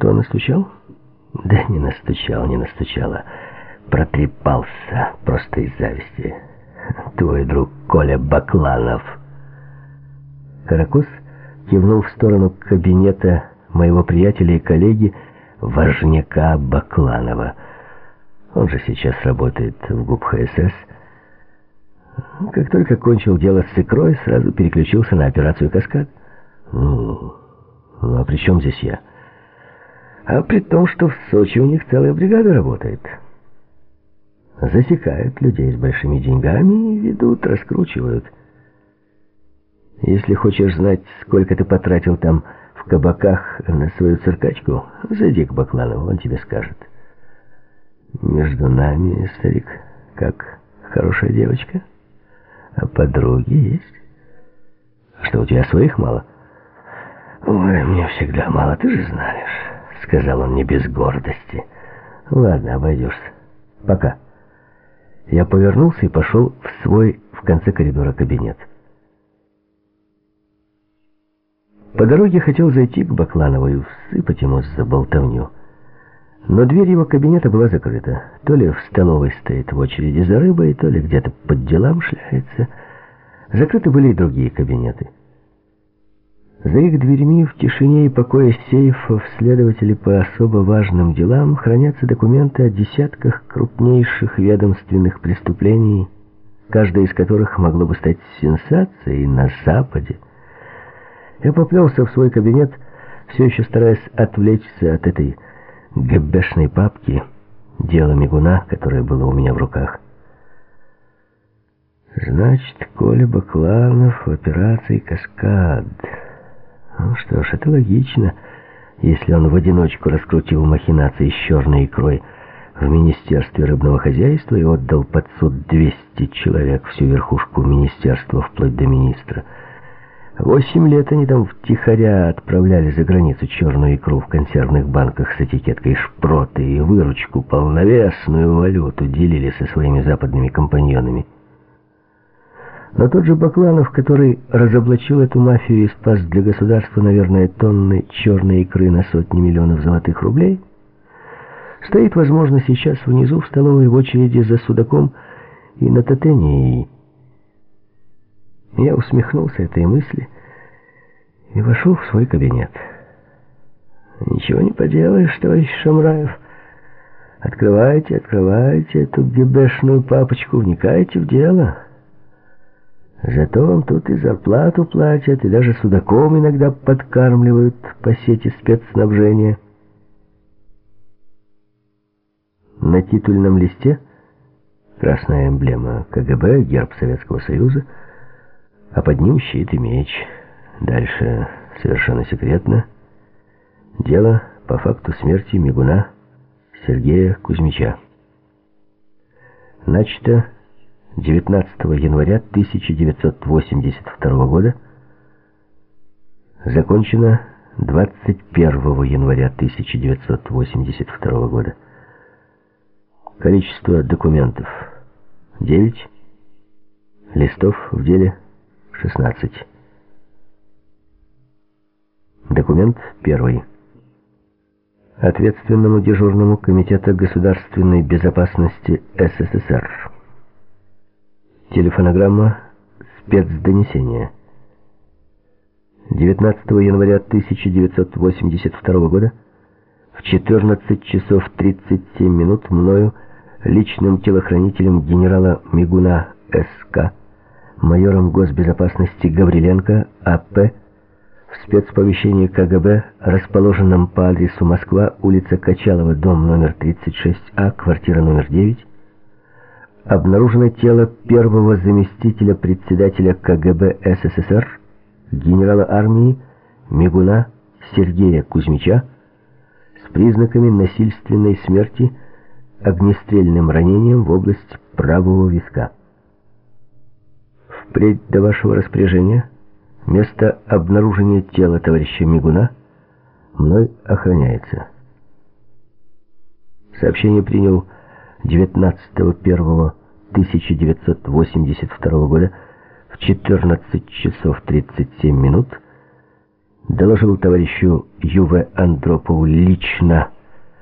Кто настучал? Да не настучал, не настучала. Протрепался просто из зависти. Твой друг Коля Бакланов. Каракос кивнул в сторону кабинета моего приятеля и коллеги, Важняка Бакланова. Он же сейчас работает в ГУП ХСС. Как только кончил дело с икрой, сразу переключился на операцию «Каскад». Ну, ну а при чем здесь я? А при том, что в Сочи у них целая бригада работает. Засекают людей с большими деньгами и ведут, раскручивают. Если хочешь знать, сколько ты потратил там в кабаках на свою циркачку, зайди к Бакланову, он тебе скажет. Между нами, старик, как хорошая девочка, а подруги есть. Что, у тебя своих мало? Ой, мне всегда мало, ты же знаешь, сказал он не без гордости. Ладно, обойдешься. Пока. Я повернулся и пошел в свой в конце коридора кабинет. По дороге хотел зайти к Бакланову и всыпать ему за болтовню. Но дверь его кабинета была закрыта. То ли в столовой стоит в очереди за рыбой, то ли где-то под делам шляется. Закрыты были и другие кабинеты. За их дверьми в тишине и покое сейфов следователи по особо важным делам хранятся документы о десятках крупнейших ведомственных преступлений, каждое из которых могло бы стать сенсацией на Западе. Я поплелся в свой кабинет, все еще стараясь отвлечься от этой ГБшной папки, дело мигуна, которое было у меня в руках. Значит, Коля Бакланов в операции «Каскад». Ну что ж, это логично, если он в одиночку раскрутил махинации с черной икрой в Министерстве рыбного хозяйства и отдал под суд 200 человек, всю верхушку министерства, вплоть до министра. Восемь лет они там втихаря отправляли за границу черную икру в консервных банках с этикеткой шпроты и выручку, полновесную валюту делили со своими западными компаньонами. Но тот же Бакланов, который разоблачил эту мафию и спас для государства, наверное, тонны черной икры на сотни миллионов золотых рублей, стоит, возможно, сейчас внизу в столовой в очереди за судаком и на Татении. Я усмехнулся этой мысли и вошел в свой кабинет. «Ничего не поделаешь, товарищ Шамраев. Открывайте, открывайте эту гебешную папочку, вникайте в дело». Зато вам тут и зарплату платят, и даже судаком иногда подкармливают по сети спецснабжения. На титульном листе красная эмблема КГБ, герб Советского Союза, а под ним щит и меч. Дальше совершенно секретно. Дело по факту смерти мигуна Сергея Кузьмича. Начато 19 января 1982 года, закончено 21 января 1982 года. Количество документов 9, листов в деле 16. Документ первый. Ответственному дежурному Комитета государственной безопасности СССР. Телефонограмма спецдонесения. 19 января 1982 года в 14 часов 37 минут мною, личным телохранителем генерала Мигуна СК, майором госбезопасности Гавриленко А.П., в спецповещении КГБ, расположенном по адресу Москва, улица Качалова, дом номер 36А, квартира номер 9, обнаружено тело первого заместителя председателя КГБ СССР, генерала армии Мигуна Сергея Кузьмича с признаками насильственной смерти огнестрельным ранением в область правого виска. Впредь до вашего распоряжения место обнаружения тела товарища Мигуна мной охраняется. Сообщение принял 19.01.1982 года в 14 часов 37 минут доложил товарищу Юве Андропову лично